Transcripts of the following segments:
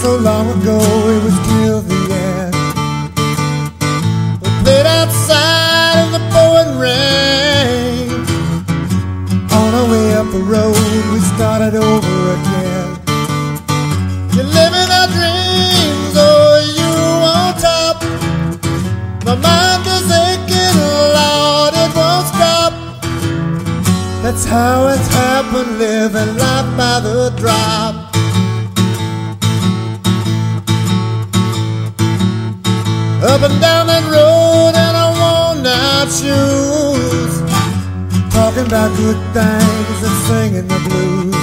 so long ago, it was till the end. We played outside in the pouring rain. On our way up the road, we started over again. You're living our dreams, oh, you on top. My mind is aching, oh, Lord, it won't stop. That's how it's happened, living life by the drop. Up and down that road in our worn out shoes. Talking about good things and singing the blues.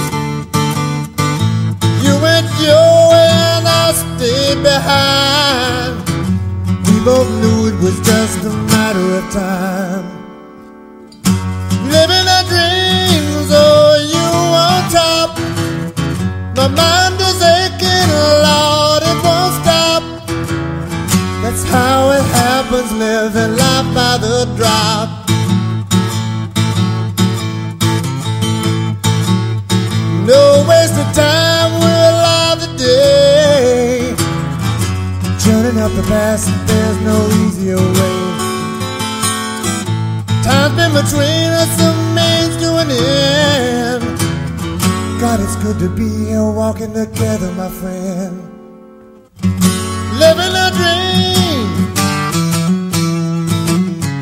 You went your way and I stayed behind. We both knew it was just a matter of time. Living our dreams, oh, you on top. My mind happens, living life by the drop. No waste of time, we're alive today. Turning up the past, there's no easier way. Time's been between us, means to an end. God, it's good to be here walking together, my friend. Living a dream.